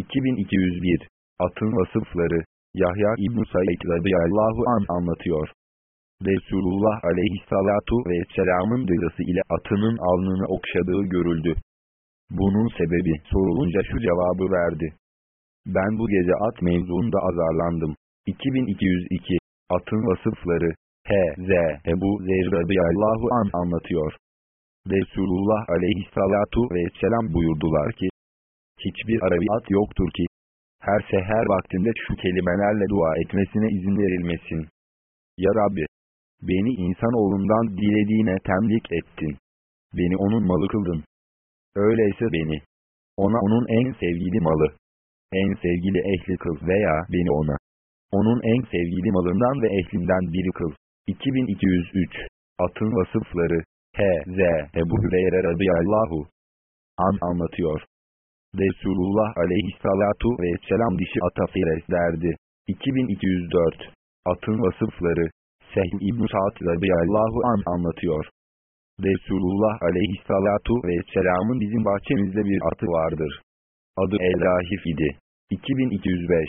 2201 Atın vasıfları Yahya İbn-i Said radıyallahu an anlatıyor. Resulullah aleyhissalatu vesselamın dırası ile atının alnını okşadığı görüldü. Bunun sebebi sorulunca şu cevabı verdi. Ben bu gece at mevzuunda azarlandım. 2202 Atın vasıfları H.Z. Ebu Zer radıyallahu an anlatıyor. Resulullah aleyhissalatu vesselam buyurdular ki, hiçbir Arabi at yoktur ki, her seher vaktinde şu kelimelerle dua etmesine izin verilmesin. Ya Rabbi, beni insanoğlundan dilediğine temlik ettin. Beni onun malı kıldın. Öyleyse beni, ona onun en sevgili malı, en sevgili ehli kıl veya beni ona, onun en sevgili malından ve ehlinden biri kıl. 2203 Atın vasıfları H.Z. Ebu Hüreyre radıyallahu an anlatıyor. Resulullah aleyhissalatu vesselam dişi ata fires derdi. 2204 Atın vasıfları Sehl İbn-i Sa'd radıyallahu an anlatıyor. Resulullah aleyhissalatu vesselamın bizim bahçemizde bir atı vardır. Adı El-Rahif idi. 2205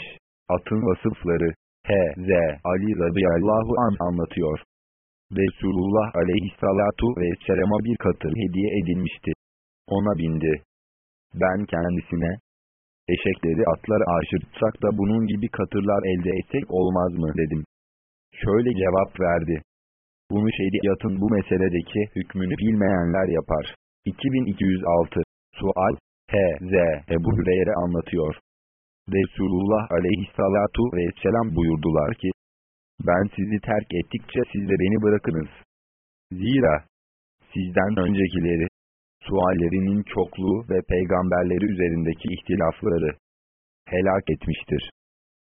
Atın vasıfları H.Z. Ali radıyallahu an anlatıyor. Resulullah aleyhissalatu vesselama bir katır hediye edilmişti. Ona bindi. Ben kendisine, eşekleri atlara aşırtsak da bunun gibi katırlar elde etsek olmaz mı dedim. Şöyle cevap verdi. Bunu şeriatın bu meseledeki hükmünü bilmeyenler yapar. 2206 Sual H.Z. Ebu Hüreyre anlatıyor. Resulullah aleyhissalatu vesselam buyurdular ki, ben sizi terk ettikçe siz de beni bırakınız. Zira, sizden öncekileri, suallerinin çokluğu ve peygamberleri üzerindeki ihtilafları helak etmiştir.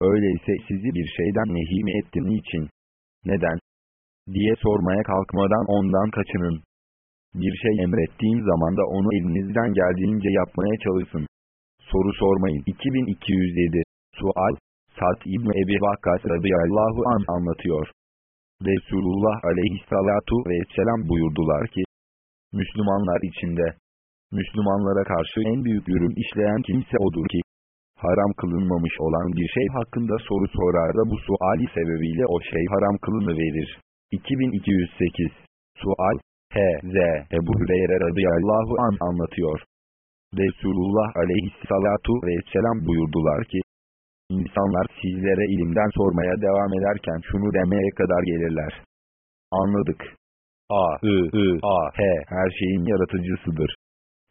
Öyleyse sizi bir şeyden nehi mi ettim niçin? Neden? diye sormaya kalkmadan ondan kaçının. Bir şey emrettiğim zaman da onu elinizden geldiğince yapmaya çalışın. Soru sormayın. 2207 Sual Sad İbni Ebi Vakkas radıyallahu an anlatıyor. Resulullah aleyhissalatu vesselam buyurdular ki, Müslümanlar içinde, Müslümanlara karşı en büyük yürüm işleyen kimse odur ki, haram kılınmamış olan bir şey hakkında soru sorar da bu suali sebebiyle o şey haram kılını verir. 2208 Sual H.Z. Ebu Hüreyre radıyallahu an anlatıyor. Resulullah aleyhissalatu vesselam buyurdular ki, İnsanlar sizlere ilimden sormaya devam ederken şunu demeye kadar gelirler. Anladık. A, I, I, A, H her şeyin yaratıcısıdır.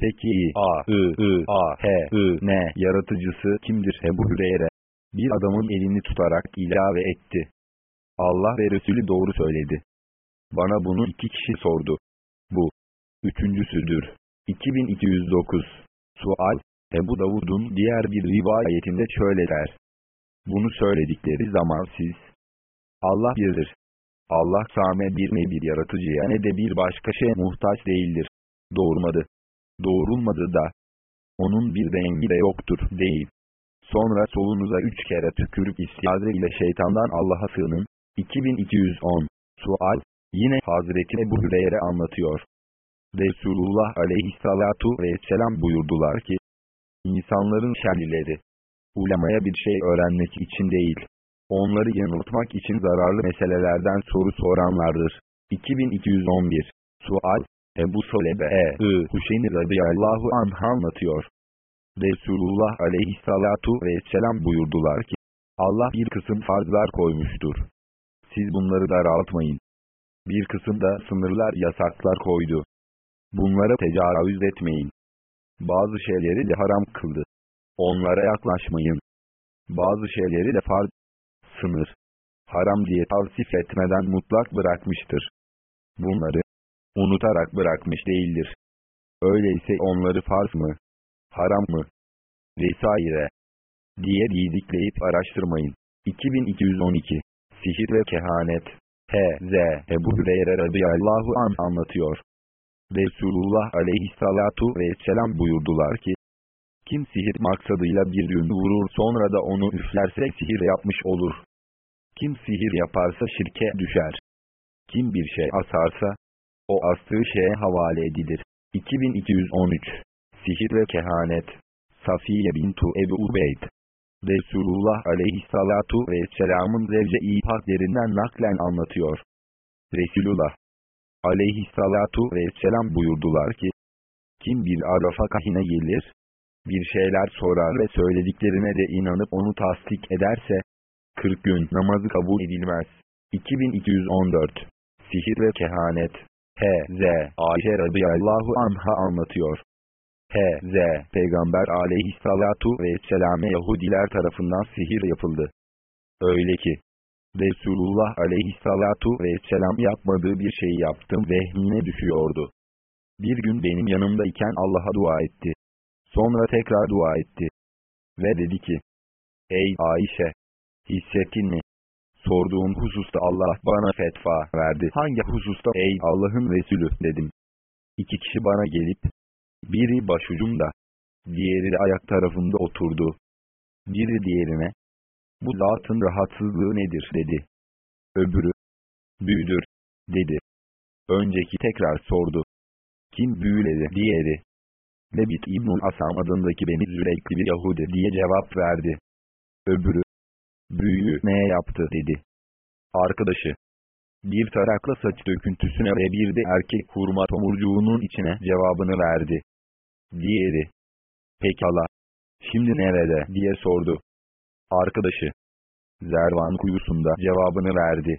Peki A, I, I, A, H, I, ne yaratıcısı kimdir Ebu Hüreyre? Bir adamın elini tutarak ilave etti. Allah ve Resulü doğru söyledi. Bana bunu iki kişi sordu. Bu. Üçüncüsüdür. 2209 Sual Ebu Davud'un diğer bir rivayetinde şöyle der. Bunu söyledikleri zaman siz, Allah birdir. Allah same bir ne bir yaratıcıya ne de bir başka şeye muhtaç değildir. Doğurmadı. Doğrulmadı da. Onun bir dengi de yoktur değil. Sonra solunuza üç kere tükürük istiaze ile şeytandan Allah'a sığının. 2210 Sual Yine Hazreti Ebu Hüreyre anlatıyor. Resulullah aleyhissalatu vesselam buyurdular ki, İnsanların şerlileri, ulemaya bir şey öğrenmek için değil, onları yanıltmak için zararlı meselelerden soru soranlardır. 2211 Sual Ebu Solebe e. Hüseyin radıyallahu anh anlatıyor. Resulullah aleyhissalatu vesselam buyurdular ki, Allah bir kısım farzlar koymuştur. Siz bunları daraltmayın. Bir kısım da sınırlar yasaklar koydu. Bunlara tecavüz etmeyin. Bazı şeyleri de haram kıldı. Onlara yaklaşmayın. Bazı şeyleri de farz, sınır, haram diye tavsif etmeden mutlak bırakmıştır. Bunları, unutarak bırakmış değildir. Öyleyse onları farz mı, haram mı, vesaire, diye didikleyip araştırmayın. 2212 Sihir ve Kehanet H.Z. Ebu Hüreyre radıyallahu an anlatıyor. Resulullah aleyhissalatu vesselam buyurdular ki, kim sihir maksadıyla bir yün vurur sonra da onu üflerse sihir yapmış olur. Kim sihir yaparsa şirke düşer. Kim bir şey asarsa, o astığı şeye havale edilir. 2213 Sihir ve Kehanet Safiye bintu Ebu Ubeyd. Resulullah aleyhissalatu vesselamın zevce-i paklerinden naklen anlatıyor. Resulullah aleyhissalatu vesselam buyurdular ki, kim bir arafa kahine gelir, bir şeyler sorar ve söylediklerine de inanıp onu tasdik ederse, 40 gün namazı kabul edilmez. 2214 Sihir ve Kehanet H.Z. Ayşe radıyallahu anha anlatıyor. H.Z. Peygamber aleyhissalatu vesselam'e Yahudiler tarafından sihir yapıldı. Öyle ki, Resulullah aleyhissalatu vesselam yapmadığı bir şeyi yaptım vehmine düşüyordu. Bir gün benim yanımdayken Allah'a dua etti. Sonra tekrar dua etti. Ve dedi ki, Ey Ayşe! Hissettin mi? Sorduğum hususta Allah bana fetva verdi. Hangi hususta ey Allah'ın Resulü dedim. İki kişi bana gelip, biri başucumda, diğeri de ayak tarafında oturdu. Biri diğerine, bu zatın rahatsızlığı nedir dedi. Öbürü, büyüdür, dedi. Önceki tekrar sordu. Kim büyüledi diğeri. Lebit İbn-i Asam adındaki beni Züreykli bir Yahudi diye cevap verdi. Öbürü, büyüyü neye yaptı dedi. Arkadaşı, bir tarakla saç döküntüsüne ve bir de erkek hurma tomurcuğunun içine cevabını verdi. Diğeri, pekala, şimdi nerede diye sordu. Arkadaşı, Zervan kuyusunda cevabını verdi.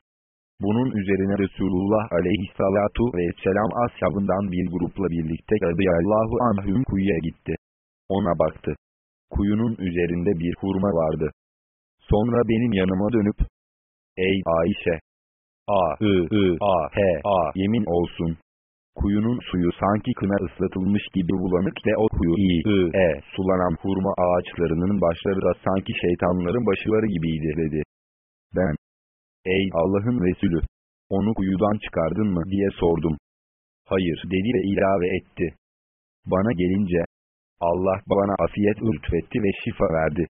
Bunun üzerine Resulullah aleyhissalatu vesselam ashabından bir grupla birlikte radıyallahu anhüm kuyuya gitti. Ona baktı. Kuyunun üzerinde bir hurma vardı. Sonra benim yanıma dönüp, Ey Ayşe! A, I, I, A, H, A, yemin olsun. Kuyunun suyu sanki kına ıslatılmış gibi bulanık ve o kuyu I, I, E, sulanan hurma ağaçlarının başları da sanki şeytanların başları gibiydi dedi. Ben, Ey Allah'ın Resulü! Onu kuyudan çıkardın mı diye sordum. Hayır dedi ve ilave etti. Bana gelince, Allah bana afiyet lütfetti ve şifa verdi.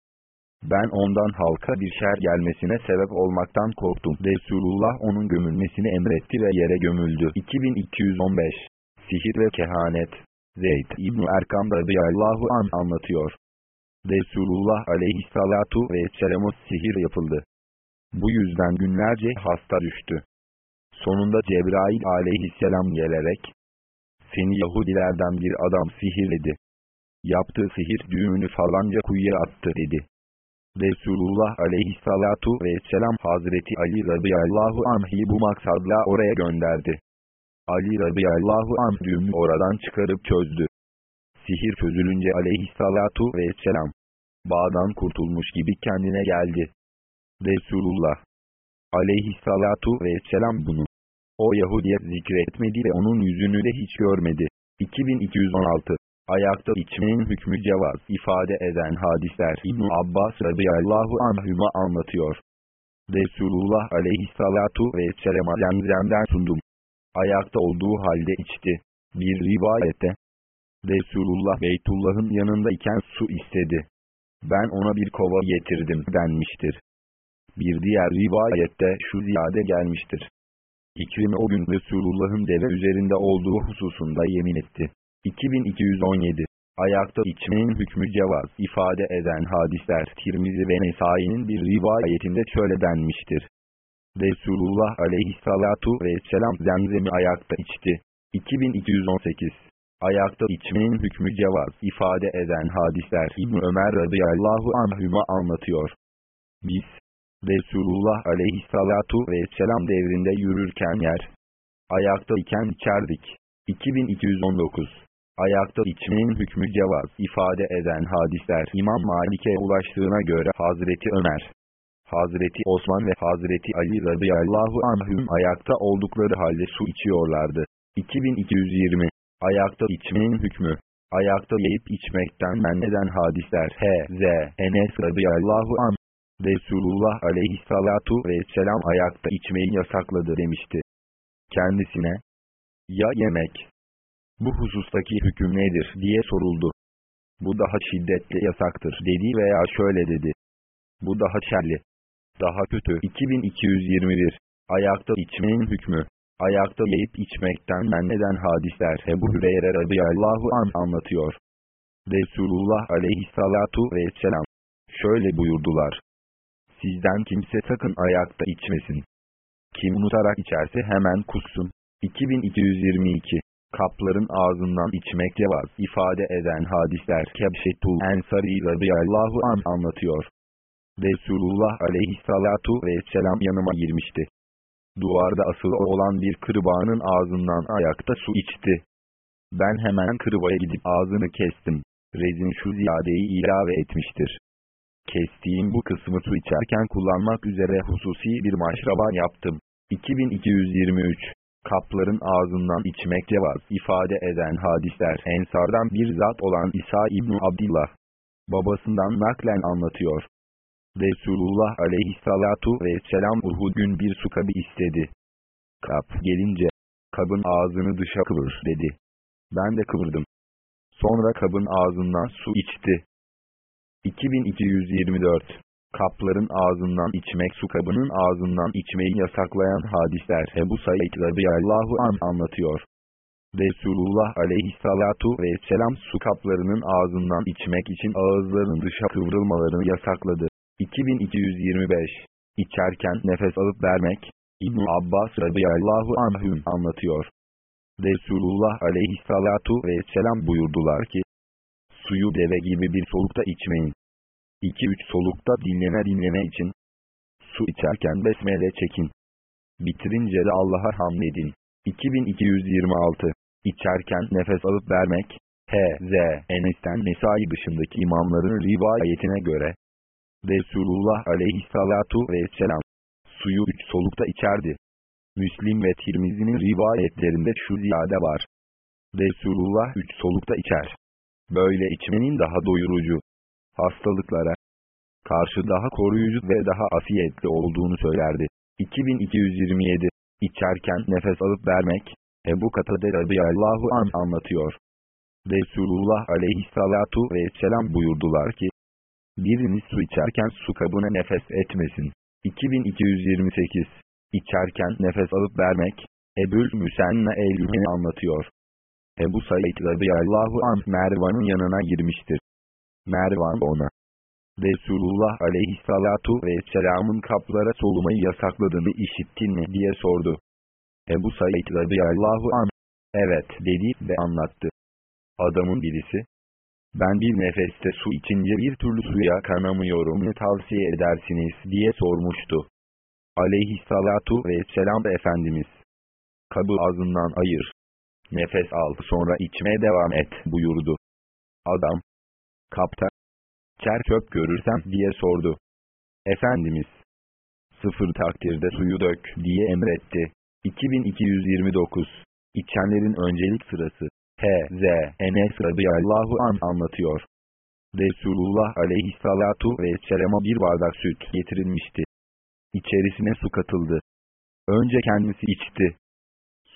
Ben ondan halka bir şer gelmesine sebep olmaktan korktum. Resulullah onun gömülmesini emretti ve yere gömüldü. 2215 Sihir ve Kehanet Zeyd İbn Erkam radıyallahu an anlatıyor. Resulullah aleyhissalatu vesselam'a sihir yapıldı. Bu yüzden günlerce hasta düştü. Sonunda Cebrail aleyhisselam gelerek, seni Yahudilerden bir adam sihirledi. Yaptığı sihir düğünü falanca kuyuya attı dedi. Resulullah aleyhissalatu vesselam Hazreti Ali radıyallahu anh'i bu maksadla oraya gönderdi. Ali radıyallahu anh düğümü oradan çıkarıp çözdü. Sihir çözülünce aleyhissalatu vesselam, bağdan kurtulmuş gibi kendine geldi. Resulullah aleyhissalatu vesselam bunu, o Yahudi'ye zikretmedi ve onun yüzünü de hiç görmedi. 2216 Ayakta içmenin hükmü cevaz ifade eden hadisler İbn Abbas radıyallahu anhüma anlatıyor. Resulullah aleyhissalatu vesselam'a zemzemden sundum. Ayakta olduğu halde içti. Bir rivayette Resulullah Beytullah'ın yanındayken su istedi. Ben ona bir kova getirdim denmiştir. Bir diğer rivayette şu ziyade gelmiştir. İkrimi o gün Resulullah'ın deve üzerinde olduğu hususunda yemin etti. 2217 Ayakta içmenin hükmü cevaz ifade eden hadisler Tirmizi ve Nesai'nin bir rivayetinde şöyle denmiştir. Resulullah aleyhissalatu vesselam zemzemi ayakta içti. 2218 Ayakta içmenin hükmü cevaz ifade eden hadisler İbn Ömer radıyallahu anhüma anlatıyor. Biz, Resulullah aleyhissalatu vesselam devrinde yürürken yer, ayakta iken içerdik. 2219 Ayakta içmenin hükmü cevaz ifade eden hadisler İmam Malik'e ulaştığına göre Hazreti Ömer, Hazreti Osman ve Hazreti Ali radıyallahu anhüm ayakta oldukları halde su içiyorlardı. 2220 Ayakta içmenin hükmü Ayakta yiyip içmekten men eden hadisler H.Z. Enes radıyallahu anh Resulullah aleyhissalatu vesselam ayakta içmeyi yasakladı demişti. Kendisine ya yemek bu husustaki hüküm nedir diye soruldu. Bu daha şiddetli yasaktır dedi veya şöyle dedi. Bu daha şerli. Daha kötü. 2221 Ayakta içmenin hükmü. Ayakta yiyip içmekten men eden hadisler Ebu Hüreyre radıyallahu an anlatıyor. Resulullah aleyhissalatu vesselam şöyle buyurdular. Sizden kimse sakın ayakta içmesin. Kim unutarak içerse hemen kussun. 2222 Kapların ağzından içmek cevaz ifade eden hadisler Kebşetul Ensari radıyallahu an anlatıyor. Resulullah aleyhissalatu vesselam yanıma girmişti. Duvarda asılı olan bir kırbanın ağzından ayakta su içti. Ben hemen kırbaya gidip ağzını kestim. Rezin şu ziyadeyi ilave etmiştir. Kestiğim bu kısmı su içerken kullanmak üzere hususi bir maşraba yaptım. 2223 Kapların ağzından içmek cevaz ifade eden hadisler Ensardan bir zat olan İsa İbni Abdillah babasından naklen anlatıyor. Resulullah aleyhissalatu vesselam Uhud gün bir su kabı istedi. Kap gelince, kabın ağzını dışa kıvır dedi. Ben de kıvırdım. Sonra kabın ağzından su içti. 2224 Kapların ağzından içmek su kabının ağzından içmeyi yasaklayan hadisler Ebu Said radıyallahu an anlatıyor. Resulullah aleyhissalatu vesselam su kaplarının ağzından içmek için ağızlarının dışa kıvrılmalarını yasakladı. 2225 İçerken nefes alıp vermek, İbn Abbas radıyallahu anhüm anlatıyor. Resulullah aleyhissalatu vesselam buyurdular ki, suyu deve gibi bir solukta içmeyin. 2-3 solukta dinleme dinleme için. Su içerken besmele çekin. Bitirince de Allah'a hamd edin. 2226 İçerken nefes alıp vermek, H.Z. Enes'ten Nesai dışındaki imamların rivayetine göre, Resulullah aleyhissalatu vesselam, suyu üç solukta içerdi. Müslim ve Tirmizi'nin rivayetlerinde şu ziyade var. Resulullah üç solukta içer. Böyle içmenin daha doyurucu, hastalıklara karşı daha koruyucu ve daha afiyetli olduğunu söylerdi. 2227 İçerken nefes alıp vermek, Ebu Katade radıyallahu an anlatıyor. Resulullah aleyhissalatu vesselam buyurdular ki, biriniz su içerken su kabına nefes etmesin. 2228 İçerken nefes alıp vermek, Ebul Müsenna el anlatıyor. Ebu Said radıyallahu anh Mervan'ın yanına girmiştir. Mervan ona, Resulullah aleyhissalatu vesselamın kaplara solumayı yasakladığını işittin mi diye sordu. Ebu Said radıyallahu anh, evet dedi ve anlattı. Adamın birisi, ben bir nefeste su içince bir türlü suya kanamıyorum ne tavsiye edersiniz diye sormuştu. Aleyhissalatu vesselam Efendimiz, kabı ağzından ayır, nefes al sonra içmeye devam et buyurdu. Adam, kapta, çer çöp görürsem diye sordu. Efendimiz, sıfır takdirde suyu dök diye emretti. 2229 İçenlerin öncelik sırası H.Z. Enes radıyallahu an anlatıyor. Resulullah aleyhissalatu vesselama bir bardak süt getirilmişti. İçerisine su katıldı. Önce kendisi içti.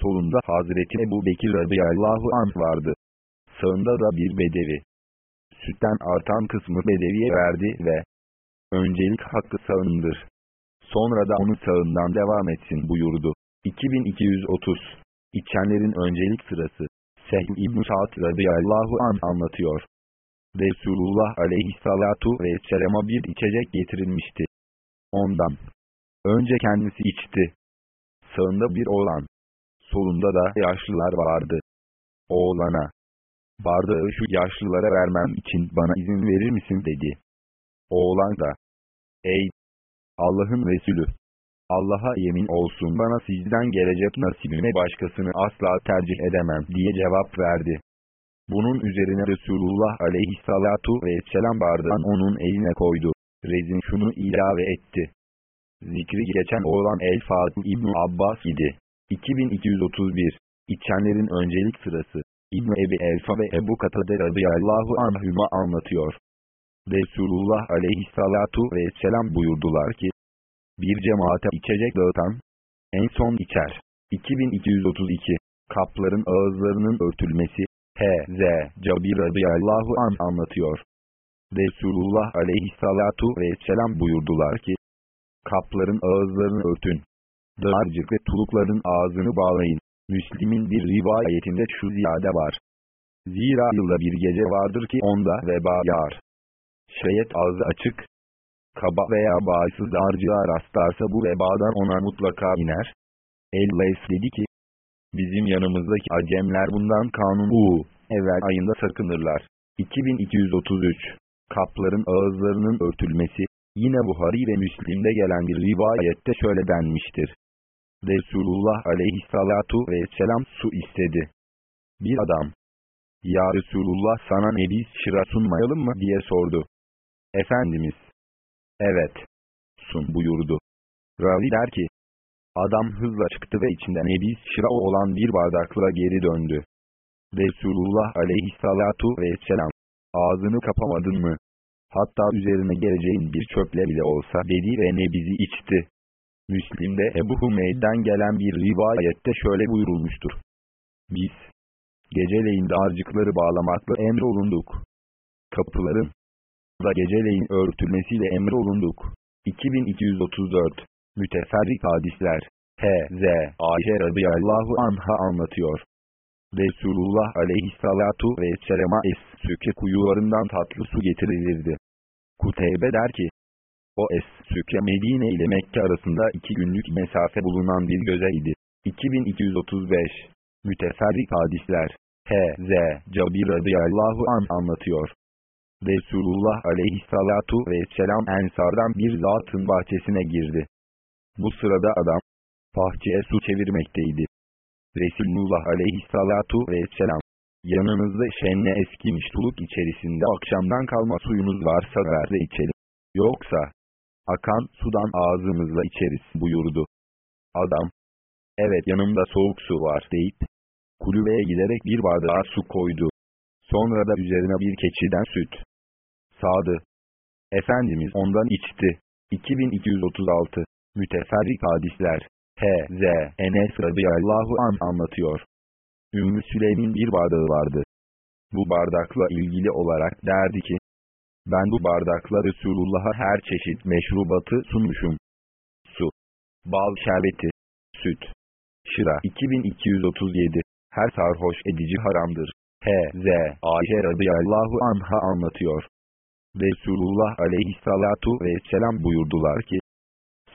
Solunda Hazreti Ebu Bekir radıyallahu an vardı. Sağında da bir bedevi sütten artan kısmı bedeviye verdi ve öncelik hakkı sağındır. Sonra da onu sağından devam etsin buyurdu. 2230 İçenlerin öncelik sırası Sehl İbn-i Sa'd radıyallahu an anlatıyor. Resulullah aleyhissalatu vesselama bir içecek getirilmişti. Ondan. Önce kendisi içti. Sağında bir oğlan. Solunda da yaşlılar vardı. Oğlana, bardağı şu yaşlılara vermem için bana izin verir misin dedi. Oğlan da, ey Allah'ın Resulü, Allah'a yemin olsun bana sizden gelecek nasibime başkasını asla tercih edemem diye cevap verdi. Bunun üzerine Resulullah aleyhissalatu vesselam bardağın onun eline koydu. Rezin şunu ilave etti. Zikri geçen oğlan El-Fatih İbn Abbas idi. 2231 İçenlerin öncelik sırası İbn Ebi Elfa ve Ebu Katade radıyallahu anhüma anlatıyor. Resulullah aleyhissalatu vesselam buyurdular ki, bir cemaate içecek dağıtan, en son içer. 2232 Kapların ağızlarının örtülmesi, H.Z. Cabir radıyallahu an anlatıyor. Resulullah aleyhissalatu vesselam buyurdular ki, kapların ağızlarını örtün. Dağarcık ve tulukların ağzını bağlayın. Müslim'in bir rivayetinde şu ziyade var. Zira yılda bir gece vardır ki onda veba yağar. Şayet ağzı açık, kaba veya bağımsız dağarcığa rastlarsa bu vebadan ona mutlaka iner. El-Leys dedi ki, bizim yanımızdaki acemler bundan kanun u, evvel ayında sakınırlar. 2233 Kapların ağızlarının örtülmesi, yine Buhari ve Müslim'de gelen bir rivayette şöyle denmiştir. Resulullah aleyhissalatu vesselam su istedi. Bir adam, Ya Resulullah sana nebiz şıra sunmayalım mı diye sordu. Efendimiz, evet, sun buyurdu. Ravi der ki, adam hızla çıktı ve içinde nebiz şıra olan bir bardakla geri döndü. Resulullah aleyhissalatu vesselam, ağzını kapamadın mı? Hatta üzerine geleceğin bir çöple bile olsa dedi ve nebizi içti. Müslim'de Ebu Hümeyd'den gelen bir rivayette şöyle buyurulmuştur. Biz, geceleyin dağarcıkları bağlamakla emrolunduk. Kapıların da geceleyin örtülmesiyle emrolunduk. 2234 Müteferrik hadisler H.Z. Ayşe radıyallahu anha anlatıyor. Resulullah aleyhissalatu vesselam'a es-süke kuyularından tatlı su getirilirdi. Kuteybe der ki, o es-süke Medine ile Mekke arasında iki günlük mesafe bulunan bir gözeydi. 2235 Müteferrik hadisler H.Z. Cabir radıyallahu an anlatıyor. Resulullah aleyhissalatu vesselam Ensardan bir zatın bahçesine girdi. Bu sırada adam, bahçeye su çevirmekteydi. Resulullah aleyhissalatu vesselam, yanınızda şenne eskimiş tuluk içerisinde akşamdan kalma suyunuz varsa ver de içelim. Yoksa, akan sudan ağzımızla içeriz buyurdu. Adam, evet yanımda soğuk su var deyip, kulübeye giderek bir bardağa su koydu. Sonra da üzerine bir keçiden süt sağdı. Efendimiz ondan içti. 2236 Müteferrik hadisler H.Z. Enes radıyallahu an anlatıyor. Ümmü Süleym'in bir bardağı vardı. Bu bardakla ilgili olarak derdi ki, ben bu bardakla Resulullah'a her çeşit meşrubatı sunmuşum. Su, bal şerbeti, süt, şıra 2237, her sarhoş edici haramdır. H.Z. Ayşe radıyallahu anha anlatıyor. Resulullah aleyhissalatu vesselam buyurdular ki,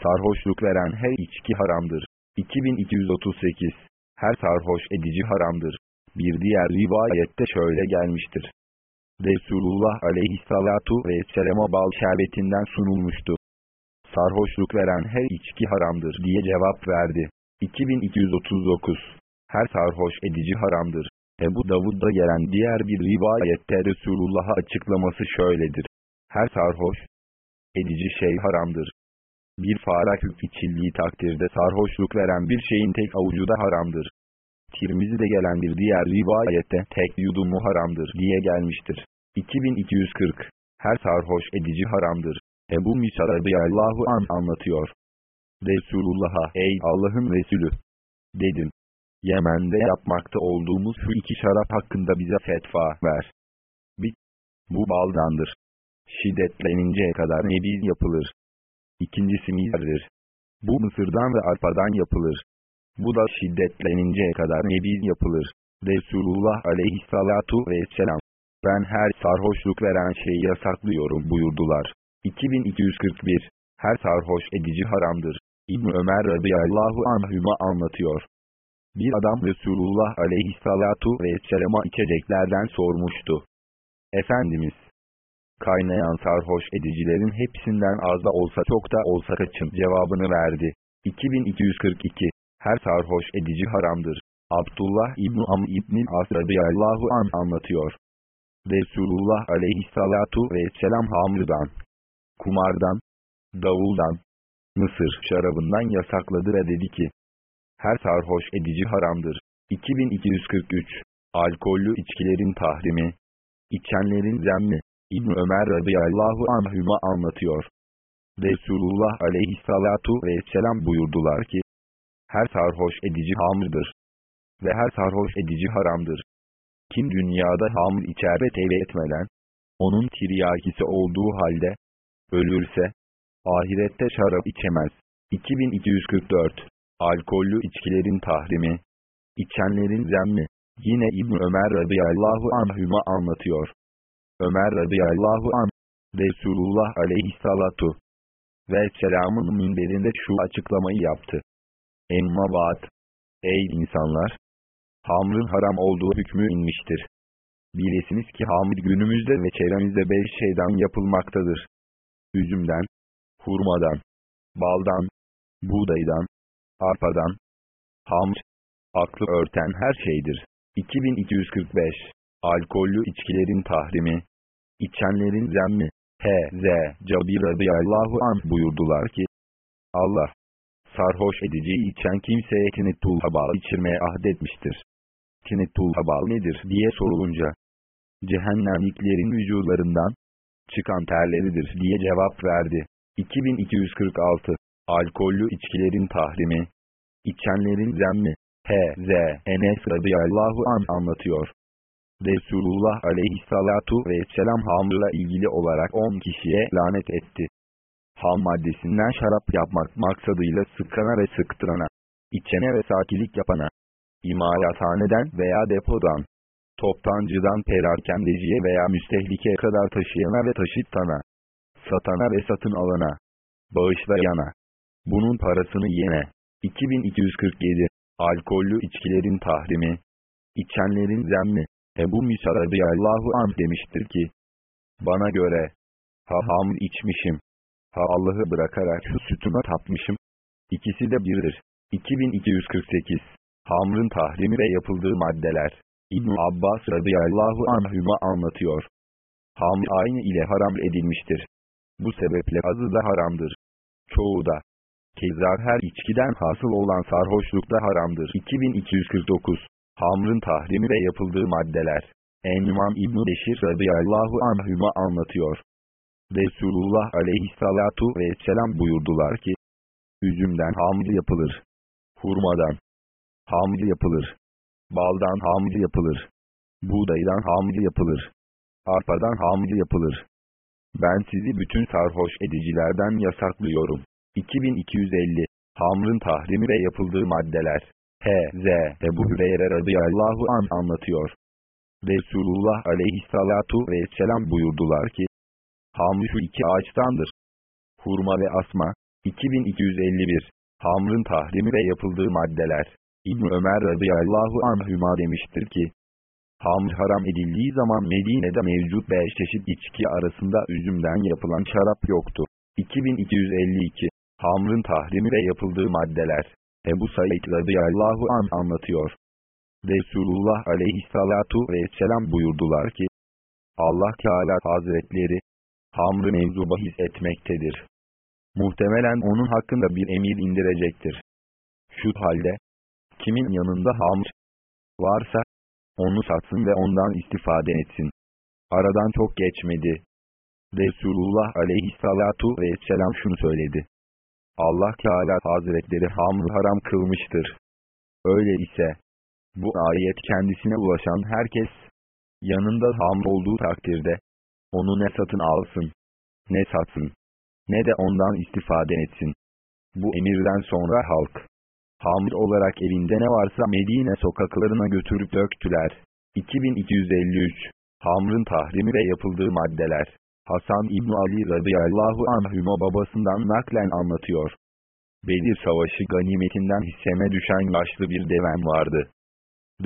sarhoşluk veren her içki haramdır. 2238 Her sarhoş edici haramdır. Bir diğer rivayette şöyle gelmiştir. Resulullah aleyhissalatu vesselama bal şerbetinden sunulmuştu. Sarhoşluk veren her içki haramdır diye cevap verdi. 2239 Her sarhoş edici haramdır. Ebu Davud'da gelen diğer bir rivayette Resulullah'a açıklaması şöyledir. Her sarhoş edici şey haramdır. Bir farak içildiği takdirde sarhoşluk veren bir şeyin tek avucu da haramdır. Tirmizi'de gelen bir diğer rivayette tek yudumu haramdır diye gelmiştir. 2240 Her sarhoş edici haramdır. Ebu Musa radıyallahu an anlatıyor. Resulullah'a ey Allah'ın Resulü dedim. Yemen'de yapmakta olduğumuz şu iki şarap hakkında bize fetva ver. Bir, bu baldandır. Şiddetleninceye kadar nebiz yapılır. İkincisi mizerdir. Bu mısırdan ve arpadan yapılır. Bu da şiddetleninceye kadar nebiz yapılır. Resulullah aleyhissalatu vesselam. Ben her sarhoşluk veren şeyi yasaklıyorum buyurdular. 2241 Her sarhoş edici haramdır. İbn Ömer radıyallahu anhüma anlatıyor. Bir adam Resulullah aleyhissalatu vesselama içeceklerden sormuştu. Efendimiz, kaynayan sarhoş edicilerin hepsinden az da olsa çok da olsa kaçın cevabını verdi. 2242 Her sarhoş edici haramdır. Abdullah İbn Am İbn As radıyallahu an anlatıyor. Resulullah aleyhissalatu vesselam hamrdan, kumardan, davuldan, mısır şarabından yasakladı ve dedi ki, her sarhoş edici haramdır. 2243 Alkollü içkilerin tahrimi, içenlerin zemmi, İbn Ömer radıyallahu anhüma anlatıyor. Resulullah aleyhissalatu vesselam buyurdular ki, her sarhoş edici hamırdır. Ve her sarhoş edici haramdır. Kim dünyada hamr içer ve tevbe etmeden, onun tiryakisi olduğu halde, ölürse, ahirette şarap içemez. 2244 Alkollü içkilerin tahrimi, içenlerin zemmi, Yine İbn Ömer radıyallahu anhüma anlatıyor. Ömer radıyallahu anh, Resulullah aleyhissalatu ve selamın minberinde şu açıklamayı yaptı. Emma vaat. Ey insanlar! Hamrın haram olduğu hükmü inmiştir. Bilesiniz ki hamr günümüzde ve çevremizde beş şeyden yapılmaktadır. Üzümden, hurmadan, baldan, buğdaydan, arpadan, hamr, aklı örten her şeydir. 2245 Alkollü içkilerin tahrimi, içenlerin zemmi, H.Z. Cabir radıyallahu anh buyurdular ki, Allah, sarhoş edici içen kimseye kinettul habal içirmeye ahdetmiştir. Kinettul habal nedir diye sorulunca, cehennemliklerin vücularından çıkan terleridir diye cevap verdi. 2246 Alkollü içkilerin tahrimi, içenlerin zemmi, H.Z. Enes radıyallahu an anlatıyor. Resulullah aleyhissalatu vesselam hamrla ilgili olarak 10 kişiye lanet etti. Ham maddesinden şarap yapmak maksadıyla sıkana ve sıktırana, içene ve sakilik yapana, imalathaneden veya depodan, toptancıdan perakendeciye veya müstehlike kadar taşıyana ve taşıtana, satana ve satın alana, bağışlayana, bunun parasını yene. 2247 Alkollü içkilerin tahrimi, içenlerin zemmi, Ebu Müsa radıyallahu anh demiştir ki, bana göre, ha hamr içmişim, Allah'ı bırakarak şu sütüme tapmışım, ikisi de birdir. 2248 Hamrın tahrimi ve yapıldığı maddeler İbn Abbas radıyallahu anhüma anlatıyor. Hamr aynı ile haram edilmiştir. Bu sebeple azı da haramdır. Çoğu da. Keza her içkiden hasıl olan sarhoşluk da haramdır. 2249 Hamrın tahrimi ve yapıldığı maddeler. Ennuman İbn-i Beşir radıyallahu anhüma anlatıyor. Resulullah aleyhissalatu vesselam buyurdular ki, Üzümden hamr yapılır. Hurmadan hamr yapılır. Baldan hamr yapılır. Buğdaydan hamr yapılır. Arpadan hamr yapılır. Ben sizi bütün sarhoş edicilerden yasaklıyorum. 2250 Hamrın tahrimi ve yapıldığı maddeler H.Z. Ebu Hüreyre radıyallahu an anlatıyor. Resulullah aleyhissalatu vesselam buyurdular ki, Hamr iki ağaçtandır. Hurma ve asma. 2251 Hamrın tahrimi ve yapıldığı maddeler. İbn Ömer radıyallahu anhüma demiştir ki, Hamr haram edildiği zaman Medine'de mevcut beş çeşit içki arasında üzümden yapılan şarap yoktu. 2252 Hamrın tahrimi ve yapıldığı maddeler. Ebu Said radıyallahu an anlatıyor. Resulullah aleyhissalatu vesselam buyurdular ki, Allah Teala Hazretleri, hamrı mevzu bahis etmektedir. Muhtemelen onun hakkında bir emir indirecektir. Şu halde, kimin yanında hamr varsa, onu satsın ve ondan istifade etsin. Aradan çok geçmedi. Resulullah aleyhissalatu vesselam şunu söyledi. Allah Teala Hazretleri hamr haram kılmıştır. Öyle ise, bu ayet kendisine ulaşan herkes, yanında hamr olduğu takdirde, onu ne satın alsın, ne satsın, ne de ondan istifade etsin. Bu emirden sonra halk, hamr olarak evinde ne varsa Medine sokaklarına götürüp döktüler. 2253 Hamrın tahrimi ve yapıldığı maddeler Hasan İbn Ali radıyallahu anhüma babasından naklen anlatıyor. Bedir Savaşı ganimetinden hisseme düşen yaşlı bir devem vardı.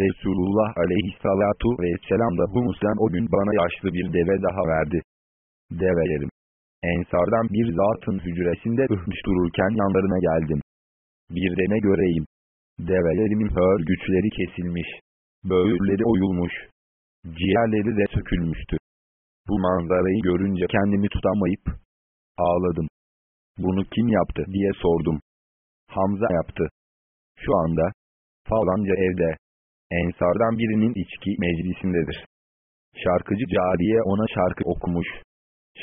Resulullah aleyhissalatu vesselam da humusdan o gün bana yaşlı bir deve daha verdi. Develerim. Ensardan bir zatın hücresinde ühmüş dururken yanlarına geldim. Bir de ne göreyim. Develerimin hör güçleri kesilmiş. Böğürleri oyulmuş. Ciğerleri de sökülmüştü. Bu manzarayı görünce kendimi tutamayıp ağladım. Bunu kim yaptı diye sordum. Hamza yaptı. Şu anda falanca evde ensardan birinin içki meclisindedir. Şarkıcı cariye ona şarkı okumuş.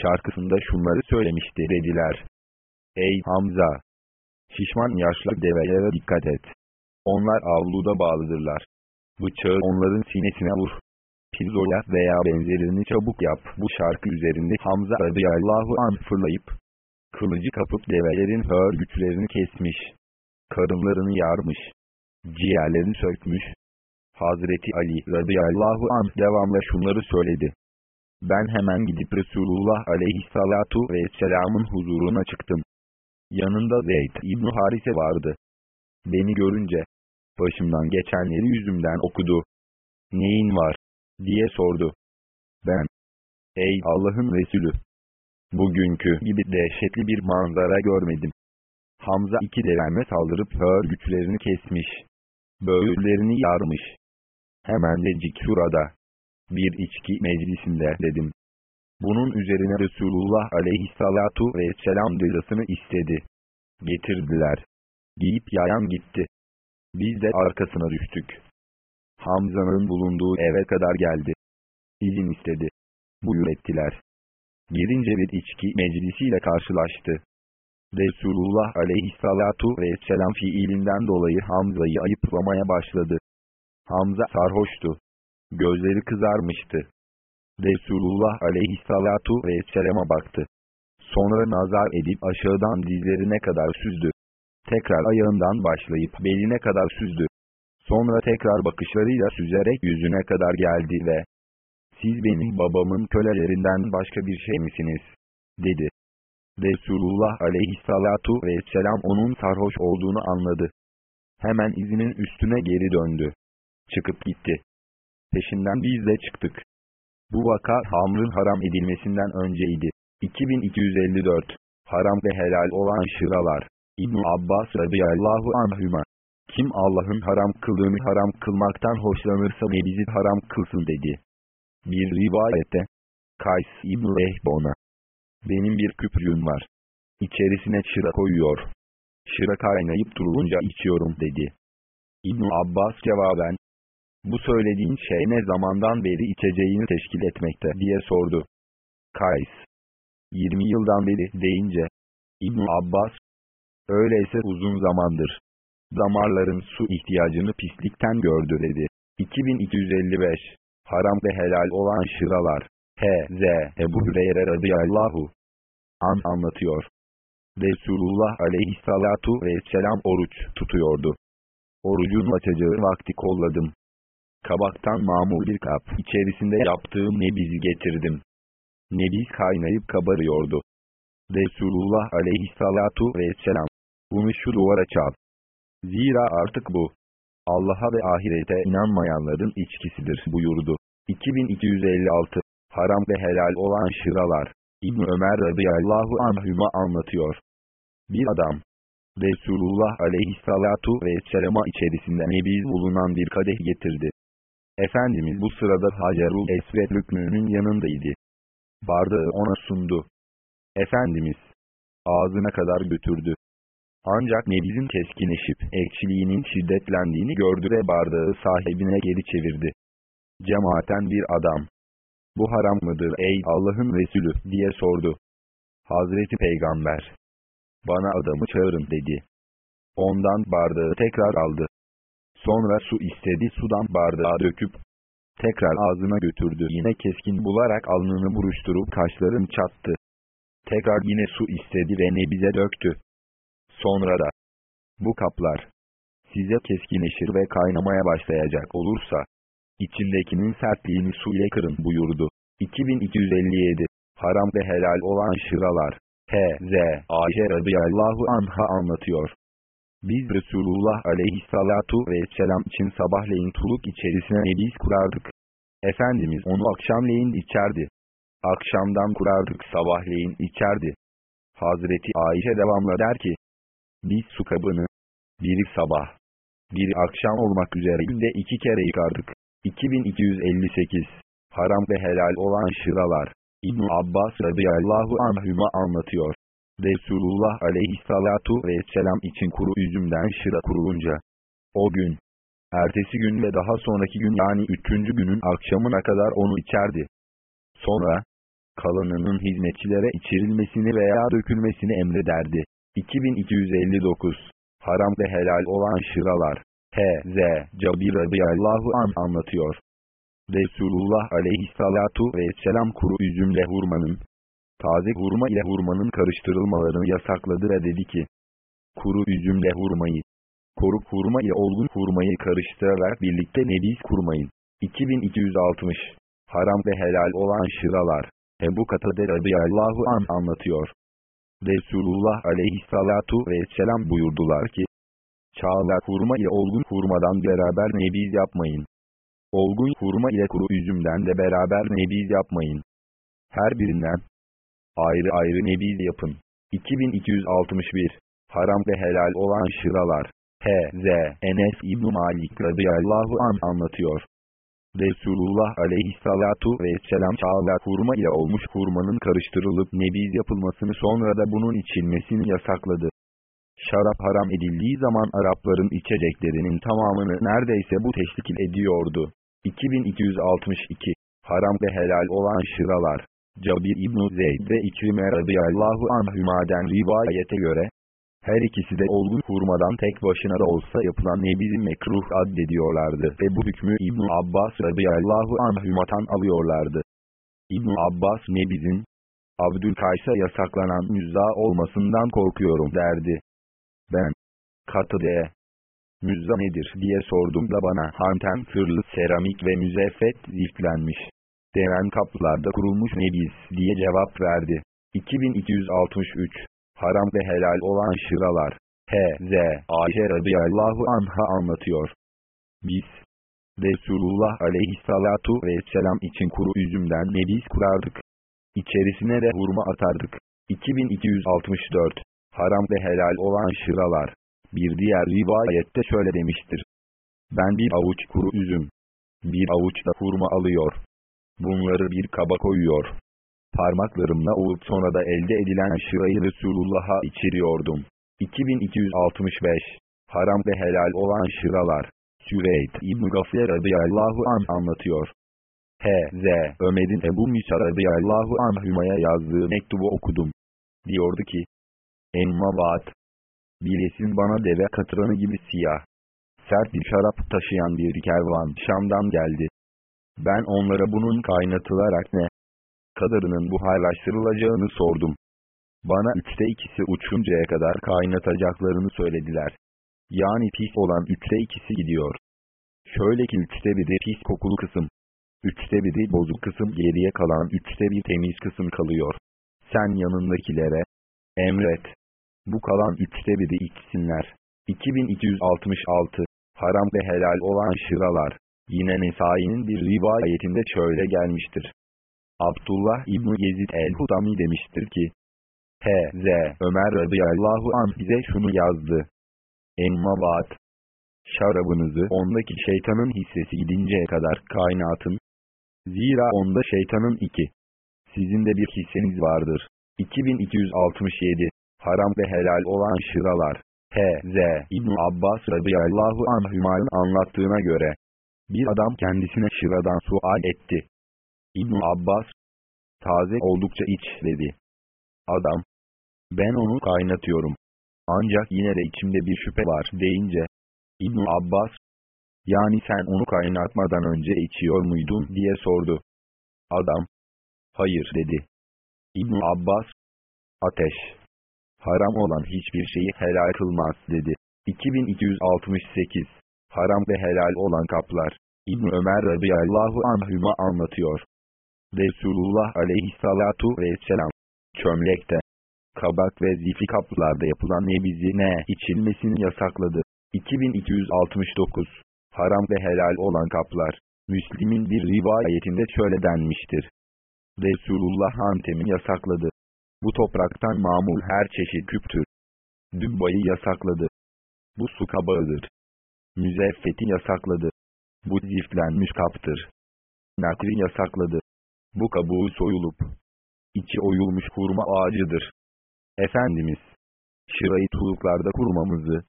Şarkısında şunları söylemişti dediler. Ey Hamza! Şişman yaşlı develere dikkat et. Onlar avluda bağlıdırlar. Bıçağı onların sinesine vur pirzola veya benzerini çabuk yap. Bu şarkı üzerinde Hamza radıyallahu an fırlayıp, kılıcı kapıp develerin hör güçlerini kesmiş, karınlarını yarmış, ciğerlerini sökmüş. Hazreti Ali radıyallahu anh devamla şunları söyledi. Ben hemen gidip Resulullah aleyhissalatu vesselamın huzuruna çıktım. Yanında Zeyd İbn Harise vardı. Beni görünce, başımdan geçenleri yüzümden okudu. Neyin var? diye sordu. Ben, ey Allah'ın Resulü, bugünkü gibi dehşetli bir manzara görmedim. Hamza iki deveme saldırıp örgütlerini kesmiş. Böğürlerini yarmış. Hemen de şurada, bir içki meclisinde dedim. Bunun üzerine Resulullah aleyhissalatu vesselam rızasını istedi. Getirdiler. Giyip yayan gitti. Biz de arkasına düştük. Hamza'nın bulunduğu eve kadar geldi. İzin istedi. Buyur ettiler. Girince bir içki meclisiyle karşılaştı. Resulullah aleyhissalatu vesselam fiilinden dolayı Hamza'yı ayıplamaya başladı. Hamza sarhoştu. Gözleri kızarmıştı. Resulullah aleyhissalatu vesselama baktı. Sonra nazar edip aşağıdan dizlerine kadar süzdü. Tekrar ayağından başlayıp beline kadar süzdü. Sonra tekrar bakışlarıyla süzerek yüzüne kadar geldi ve ''Siz benim babamın kölelerinden başka bir şey misiniz?'' dedi. Resulullah aleyhissalatu vesselam onun sarhoş olduğunu anladı. Hemen izinin üstüne geri döndü. Çıkıp gitti. Peşinden biz de çıktık. Bu vaka hamrın haram edilmesinden önceydi. 2254 Haram ve helal olan şıralar. ibn Abbas radıyallahu anhüma. Kim Allah'ın haram kıldığını haram kılmaktan hoşlanırsa ne bizi haram kılsın dedi. Bir rivayette, Kays İbn Rehbon'a, benim bir küprüğüm var. İçerisine çıra koyuyor. Şıra kaynayıp durulunca içiyorum dedi. ibn Abbas cevaben, bu söylediğin şey ne zamandan beri içeceğini teşkil etmekte diye sordu. Kays, 20 yıldan beri deyince, ibn Abbas, öyleyse uzun zamandır. Damarların su ihtiyacını pislikten gördü dedi. 2255 Haram ve helal olan şıralar. H.Z. Ebu Hüreyre radıyallahu an anlatıyor. Resulullah aleyhissalatu vesselam oruç tutuyordu. Orucun açacağı vakti kolladım. Kabaktan mamur bir kap içerisinde yaptığım nebizi getirdim. Nebiz kaynayıp kabarıyordu. Resulullah aleyhissalatu vesselam, bunu şu duvara çal. Zira artık bu, Allah'a ve ahirete inanmayanların içkisidir buyurdu. 2256 Haram ve helal olan şıralar. İbn Ömer radıyallahu anhüma anlatıyor. Bir adam, Resulullah aleyhissalatu vesselama içerisinde nebiz bulunan bir kadeh getirdi. Efendimiz bu sırada Hacerul Esved rüknünün yanındaydı. Bardağı ona sundu. Efendimiz, ağzına kadar götürdü. Ancak nebizin keskinleşip ekşiliğinin şiddetlendiğini gördü ve bardağı sahibine geri çevirdi. Cemaaten bir adam, bu haram mıdır ey Allah'ın Resulü diye sordu. Hazreti Peygamber, bana adamı çağırın dedi. Ondan bardağı tekrar aldı. Sonra su istedi sudan bardağa döküp, tekrar ağzına götürdü. Yine keskin bularak alnını buruşturup kaşlarını çattı. Tekrar yine su istedi ve nebize döktü. Sonra da, bu kaplar, size keskinleşir ve kaynamaya başlayacak olursa, içindekinin sertliğini su ile kırın buyurdu. 2257 Haram ve helal olan şıralar. H.Z. Ayşe radıyallahu anha anlatıyor. Biz Resulullah aleyhissalatu vesselam için sabahleyin tuluk içerisine nebiz kurardık. Efendimiz onu akşamleyin içerdi. Akşamdan kurardık sabahleyin içerdi. Hazreti Ayşe devamla der ki, biz su kabını, biri sabah, biri akşam olmak üzere günde iki kere yıkardık. 2258 Haram ve helal olan şıralar. İbn Abbas radıyallahu anhüma anlatıyor. Resulullah aleyhissalatu vesselam için kuru üzümden şıra kurulunca, o gün, ertesi gün ve daha sonraki gün yani üçüncü günün akşamına kadar onu içerdi. Sonra, kalanının hizmetçilere içirilmesini veya dökülmesini emrederdi. 2259 Haram ve helal olan şıralar. H.Z. Cabir radıyallahu an anlatıyor. Resulullah aleyhissalatu vesselam kuru üzümle hurmanın, taze hurma ile hurmanın karıştırılmalarını yasakladı ve dedi ki, kuru üzümle hurmayı, koru hurma ile olgun hurmayı karıştırarak birlikte nebiz kurmayın. 2260 Haram ve helal olan şıralar. Ebu Katade radıyallahu an anlatıyor. Resulullah aleyhissalatu vesselam buyurdular ki, Çağla hurma ile olgun hurmadan beraber nebiz yapmayın. Olgun hurma ile kuru üzümden de beraber nebiz yapmayın. Her birinden ayrı ayrı nebiz yapın. 2261 Haram ve helal olan şıralar. H.Z. Enes İbn Malik radıyallahu an anlatıyor. Resulullah aleyhissalatu vesselam çağla hurma ile olmuş hurmanın karıştırılıp nebiz yapılmasını sonra da bunun içilmesini yasakladı. Şarap haram edildiği zaman Arapların içeceklerinin tamamını neredeyse bu teşkil ediyordu. 2262 Haram ve helal olan şıralar Cabir İbn Zeyd ve İkrime radıyallahu anhümaden rivayete göre, her ikisi de olgun hurmadan tek başına da olsa yapılan nebizi mekruh addediyorlardı ve bu hükmü İbn Abbas radıyallahu anhümatan alıyorlardı. İbn Abbas nebizin, Abdülkays'a yasaklanan müzza olmasından korkuyorum derdi. Ben, katıdeye, müzza nedir diye sordum da bana hanten tırlı seramik ve müzeffet ziflenmiş. Deven kaplarda kurulmuş nebiz diye cevap verdi. 2263 Haram ve helal olan şıralar. H.Z. Ayşe radıyallahu anha anlatıyor. Biz, Resulullah aleyhissalatu vesselam için kuru üzümden nebiz kurardık. İçerisine de hurma atardık. 2264 Haram ve helal olan şıralar. Bir diğer rivayette şöyle demiştir. Ben bir avuç kuru üzüm, bir avuç da hurma alıyor. Bunları bir kaba koyuyor. Parmaklarımla ovup sonra da elde edilen şırayı Resulullah'a içiriyordum. 2265 Haram ve helal olan şıralar. Süveyd İbn-i Gafir radıyallahu an anlatıyor. H.Z. Ömer'in Ebu Musa radıyallahu anhümaya yazdığı mektubu okudum. Diyordu ki, Emma vaat. Bilesin bana deve katıranı gibi siyah. Sert bir şarap taşıyan bir kervan Şam'dan geldi. Ben onlara bunun kaynatılarak ne kadarının buharlaştırılacağını sordum. Bana üçte ikisi uçuncaya kadar kaynatacaklarını söylediler. Yani pis olan üçte ikisi gidiyor. Şöyle ki üçte biri pis kokulu kısım. Üçte biri bozuk kısım geriye kalan üçte bir temiz kısım kalıyor. Sen yanındakilere emret. Bu kalan üçte biri içsinler. 2266 Haram ve helal olan şıralar. Yine Nesai'nin bir rivayetinde şöyle gelmiştir. Abdullah İbni Yezid el-Hutami demiştir ki, H.Z. Ömer radıyallahu anh bize şunu yazdı. Emma vaat. Şarabınızı ondaki şeytanın hissesi gidinceye kadar kaynatın. Zira onda şeytanın iki. Sizin de bir hisseniz vardır. 2267 Haram ve helal olan şıralar. H.Z. İbn Abbas radıyallahu anhümanın anlattığına göre, bir adam kendisine şıradan sual etti. İbn Abbas, taze oldukça iç dedi. Adam, ben onu kaynatıyorum. Ancak yine de içimde bir şüphe var deyince, İbn Abbas, yani sen onu kaynatmadan önce içiyor muydun diye sordu. Adam, hayır dedi. İbn Abbas, ateş, haram olan hiçbir şeyi helal kılmaz dedi. 2268 Haram ve helal olan kaplar. İbn Ömer radıyallahu anhüma anlatıyor. Resulullah aleyhissalatu vesselam çömlekte, kabak ve zifi kaplarda yapılan nebizine içilmesini yasakladı. 2269 Haram ve helal olan kaplar. Müslim'in bir rivayetinde şöyle denmiştir. Resulullah Hantem'i yasakladı. Bu topraktan mamul her çeşit küptür. Dübbayı yasakladı. Bu su kabağıdır. Müzeffeti yasakladı. Bu ziftlenmiş kaptır. Nakri yasakladı. Bu kabuğu soyulup, içi oyulmuş hurma ağacıdır. Efendimiz, şırayı tuluklarda kurmamızı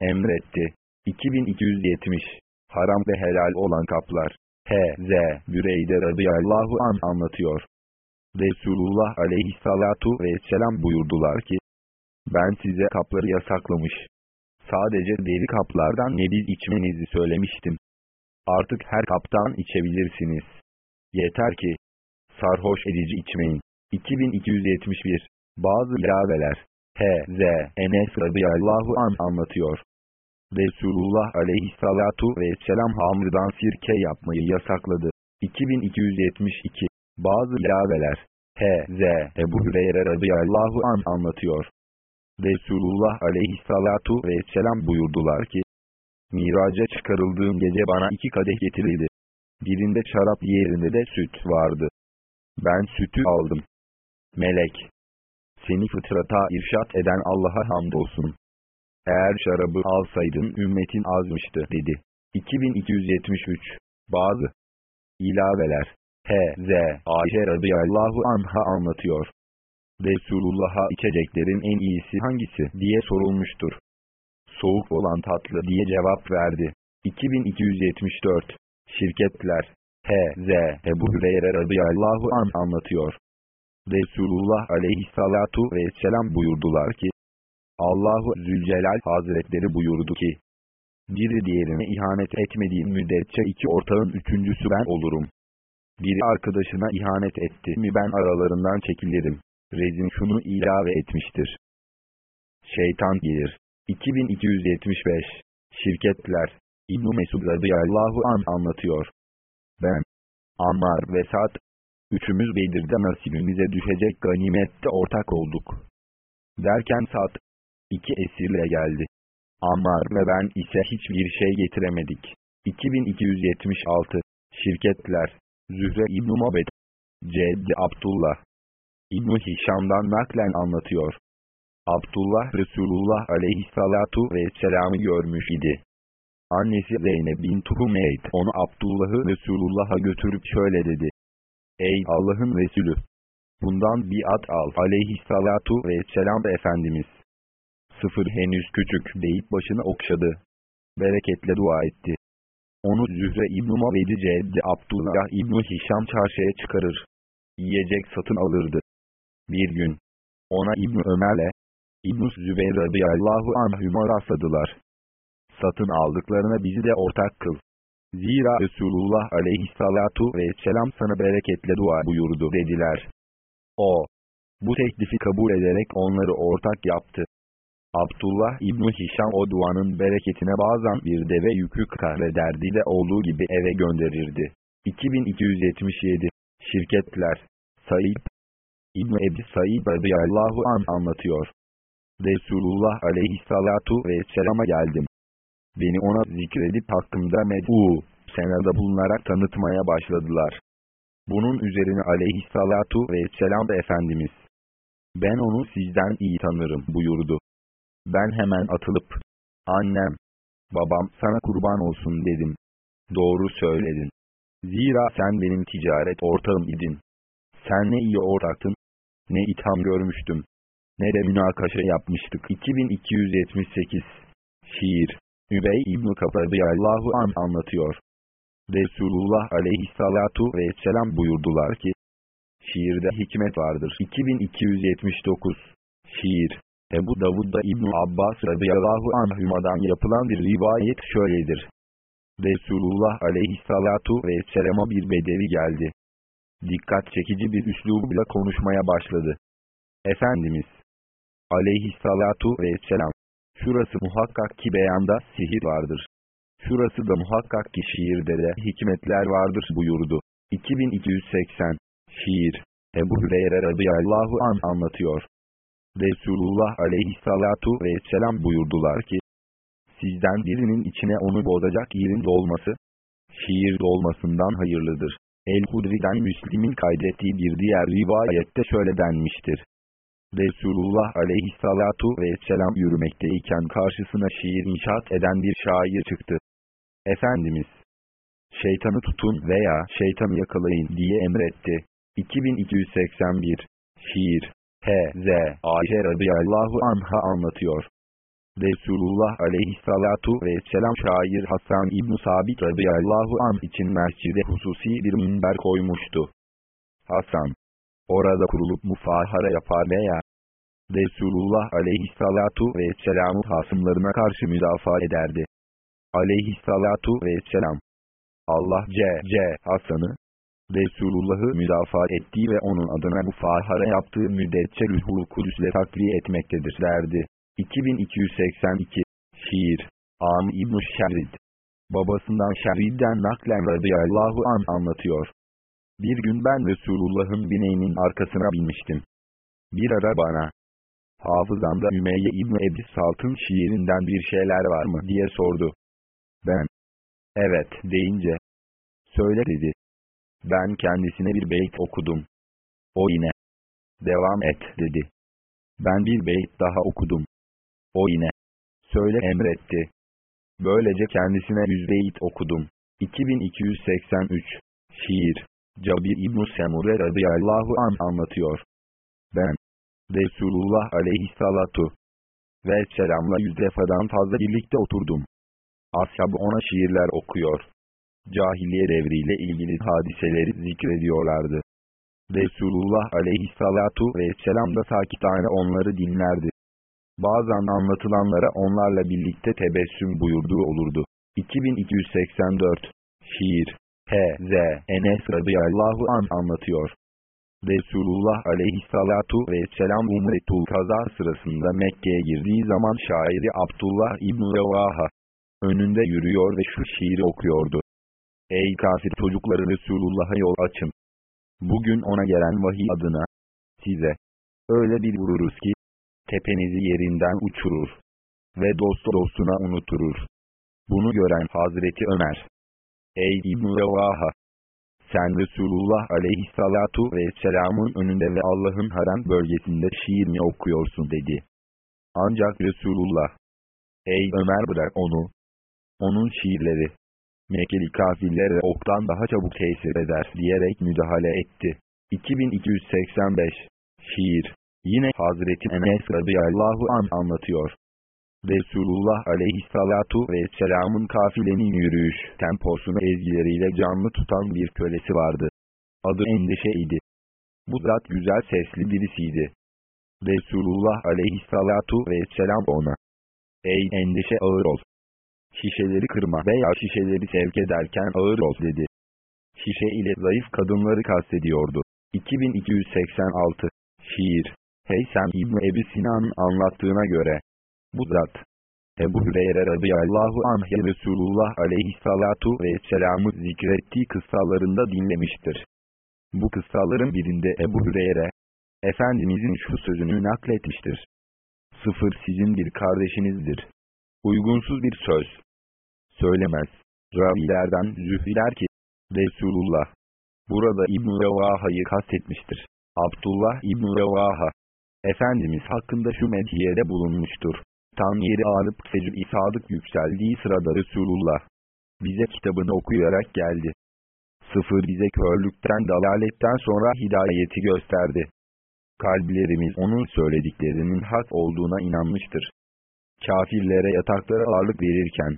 emretti. 2270 Haram ve helal olan kaplar. H.Z. Büreyde radıyallahu an anlatıyor. Resulullah aleyhissalatu vesselam buyurdular ki, ben size kapları yasaklamış. Sadece deri kaplardan nebiz içmenizi söylemiştim. Artık her kaptan içebilirsiniz. Yeter ki, sarhoş edici içmeyin. 2271 Bazı ilaveler H.Z. Enes radıyallahu an anlatıyor. Resulullah aleyhissalatu vesselam hamrdan sirke yapmayı yasakladı. 2272 Bazı ilaveler H.Z. Ebu Hüreyre radıyallahu an anlatıyor. Resulullah aleyhissalatu vesselam buyurdular ki, Miraca çıkarıldığım gece bana iki kadeh getirildi. Birinde şarap diğerinde de süt vardı. Ben sütü aldım. Melek, seni fıtrata irşat eden Allah'a hamdolsun. Eğer şarabı alsaydın ümmetin azmıştı dedi. 2273 Bazı ilaveler H.Z. Ayşe radıyallahu anha anlatıyor. Resulullah'a içeceklerin en iyisi hangisi diye sorulmuştur. Soğuk olan tatlı diye cevap verdi. 2274 Şirketler H.Z. Ebu Hüreyre radıyallahu an anlatıyor. Resulullah aleyhissalatu vesselam buyurdular ki, Allahu Zülcelal Hazretleri buyurdu ki, biri diğerine ihanet etmediğin müddetçe iki ortağın üçüncüsü ben olurum. Biri arkadaşına ihanet etti mi ben aralarından çekilirim. Rezin şunu ilave etmiştir. Şeytan gelir. 2275 Şirketler İbn-i Mesud radıyallahu an anlatıyor. Ben, Ammar ve Sa'd, üçümüz Bedir'de nasibimize düşecek ganimette ortak olduk. Derken Sa'd, iki esirle geldi. Ammar ve ben ise hiçbir şey getiremedik. 2276 Şirketler Zühre İbn Mabed Ceddi Abdullah İbn Hişam'dan naklen anlatıyor. Abdullah Resulullah aleyhissalatu vesselam'ı görmüş idi. Annesi Zeynep bin Humeyd onu Abdullah'ı Resulullah'a götürüp şöyle dedi. Ey Allah'ın Resulü! Bundan bir at al aleyhissalatu vesselam Efendimiz. Sıfır henüz küçük deyip başını okşadı. Bereketle dua etti. Onu Zühre İbn-i Mavedi Abdullah İbn-i Hişam çarşıya çıkarır. Yiyecek satın alırdı. Bir gün, ona İbn Ömer'le İbn Zübeyir radıyallahu anhüma rastladılar. Satın aldıklarına bizi de ortak kıl. Zira Resulullah aleyhissalatu vesselam sana bereketle dua buyurdu dediler. O, bu teklifi kabul ederek onları ortak yaptı. Abdullah İbni Hişam o duanın bereketine bazen bir deve yükü kahrederdi de olduğu gibi eve gönderirdi. 2277 Şirketler Said İbni Ebi Said radıyallahu an anlatıyor. Resulullah aleyhissalatu vesselama geldim. Beni ona zikredip hakkımda med'u, senada bulunarak tanıtmaya başladılar. Bunun üzerine aleyhissalatu vesselam Efendimiz, ben onu sizden iyi tanırım buyurdu. Ben hemen atılıp, annem, babam sana kurban olsun dedim. Doğru söyledin. Zira sen benim ticaret ortağım idin. Sen ne iyi ortaktın, ne itham görmüştüm, ne de münakaşa yapmıştık. 2278 Şiir Übey İbn-i Allahu an anlatıyor. Resulullah aleyhissalatu vesselam buyurdular ki, Şiirde hikmet vardır. 2279 Şiir Ebu Davud'da İbn Abbas radıyallahu anhümadan yapılan bir rivayet şöyledir. Resulullah aleyhissalatu vesselama bir bedevi geldi. Dikkat çekici bir üslubuyla konuşmaya başladı. Efendimiz aleyhissalatu vesselam şurası muhakkak ki beyanda sihir vardır. Şurası da muhakkak ki şiirde de hikmetler vardır buyurdu. 2280 Şiir Ebu Hüreyre radıyallahu an anlatıyor. Resulullah aleyhissalatu vesselam buyurdular ki, sizden birinin içine onu bozacak yerin dolması, şiir dolmasından hayırlıdır. El-Hudri'den Müslim'in kaydettiği bir diğer rivayette şöyle denmiştir. Resulullah aleyhissalatu vesselam yürümekteyken karşısına şiir inşaat eden bir şair çıktı. Efendimiz, şeytanı tutun veya şeytanı yakalayın diye emretti. 2281 Şiir H.Z. Ayşe radıyallahu anha anlatıyor. Resulullah aleyhissalatu vesselam şair Hasan İbn Sabit radıyallahu anh için mescide hususi bir minber koymuştu. Hasan, orada kurulup mufahara yapar veya Resulullah aleyhissalatu vesselam'ı hasımlarına karşı müdafaa ederdi. Aleyhissalatu vesselam. Allah C. C. Hasan'ı, Resulullah'ı müdafaa ettiği ve onun adına bu fahara yaptığı müddetçe Ruhul Kudüs'le takviye etmektedir derdi. 2282 Şiir Am İbn-i Şerrid. Babasından Şerrid'den naklen radıyallahu an anlatıyor. Bir gün ben Resulullah'ın bineğinin arkasına binmiştim. Bir ara bana, hafızamda Ümeyye İbni Ebi Salt'ın şiirinden bir şeyler var mı diye sordu. Ben, evet deyince, söyle dedi. Ben kendisine bir beyt okudum. O yine, devam et dedi. Ben bir beyt daha okudum. O yine, söyle emretti. Böylece kendisine yüz beyt okudum. 2283 Şiir Cabir İbn-i Semure radıyallahu an anlatıyor. Ben, Resulullah aleyhissalatu ve selamla yüz defadan fazla birlikte oturdum. Ashab ona şiirler okuyor. Cahiliye devriyle ilgili hadiseleri zikrediyorlardı. Resulullah aleyhissalatu vesselam da sakitane onları dinlerdi. Bazen anlatılanlara onlarla birlikte tebessüm buyurduğu olurdu. 2284 Şiir H.Z. Enes radıyallahu an anlatıyor. Resulullah aleyhissalatu vesselam Umretul Kaza sırasında Mekke'ye girdiği zaman şairi Abdullah İbn Revaha önünde yürüyor ve şu şiiri okuyordu. Ey kafir çocukları Resulullah'a yol açın. Bugün ona gelen vahiy adına size öyle bir vururuz ki tepenizi yerinden uçurur ve dostu dostuna unuturur. Bunu gören Hazreti Ömer Ey İbn Revaha sen Resulullah aleyhissalatu vesselamın önünde ve Allah'ın harem bölgesinde şiir mi okuyorsun dedi. Ancak Resulullah, ey Ömer bırak onu, onun şiirleri, Mekkeli kafirlere oktan daha çabuk tesir eder diyerek müdahale etti. 2285 Şiir Yine Hazreti Enes radıyallahu an anlatıyor. Resulullah aleyhissalatu vesselamın kafilenin yürüyüş temposunu ezgileriyle canlı tutan bir kölesi vardı. Adı Endişe idi. Bu zat güzel sesli birisiydi. Resulullah aleyhissalatu vesselam ona, Ey endişe ağır ol. Şişeleri kırma veya şişeleri sevk ederken ağır ol dedi. Şişe ile zayıf kadınları kastediyordu. 2286 Şiir Heysem İbni Ebi Sinan'ın anlattığına göre, bu zat, Ebu Hüreyre radıyallahu anh Resulullah aleyhissalatu vesselam'ı zikrettiği kıssalarında dinlemiştir. Bu kıssaların birinde Ebu Hüreyre, Efendimizin şu sözünü nakletmiştir. Sıfır sizin bir kardeşinizdir. Uygunsuz bir söz. Söylemez. Ravilerden zühriler ki, Resulullah, burada İbn-i Revaha'yı kastetmiştir. Abdullah İbn-i Efendimiz hakkında şu medhiyede bulunmuştur. Tam yeri ağrıp secd-i sadık yükseldiği sırada Resulullah bize kitabını okuyarak geldi. Sıfır bize körlükten dalaletten sonra hidayeti gösterdi. Kalplerimiz onun söylediklerinin hak olduğuna inanmıştır. Kafirlere yataklara ağırlık verirken,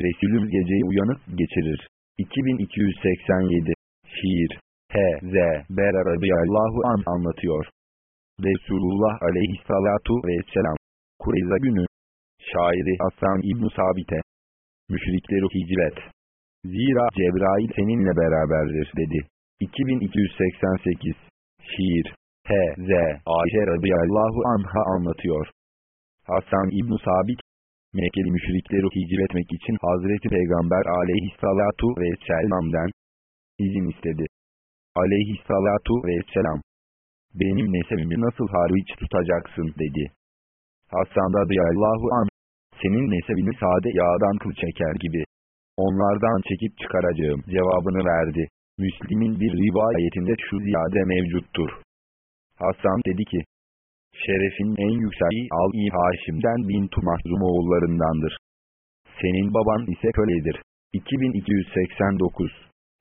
Resulüm geceyi uyanık geçirir. 2287 Şiir H.Z. Bera radıyallahu an anlatıyor. Resulullah aleyhissalatu vesselam Kureyza günü şairi Hasan İbn Sabit'e müşrikleri hicret. Zira Cebrail seninle beraberdir dedi. 2288 Şiir H.Z. Ayşe radıyallahu anha anlatıyor. Hasan İbn Sabit Mekkeli müşrikleri hicretmek için Hazreti Peygamber aleyhissalatu vesselam'den izin istedi. Aleyhissalatu vesselam benim nesebimi nasıl hariç tutacaksın dedi. Hasan radıyallahu an, senin nesebini sade yağdan kıl çeker gibi. Onlardan çekip çıkaracağım cevabını verdi. Müslim'in bir rivayetinde şu ziyade mevcuttur. Hasan dedi ki, Şerefin en yükseği Al-i Haşim'den Bintu Mahzum oğullarındandır. Senin baban ise köledir. 2289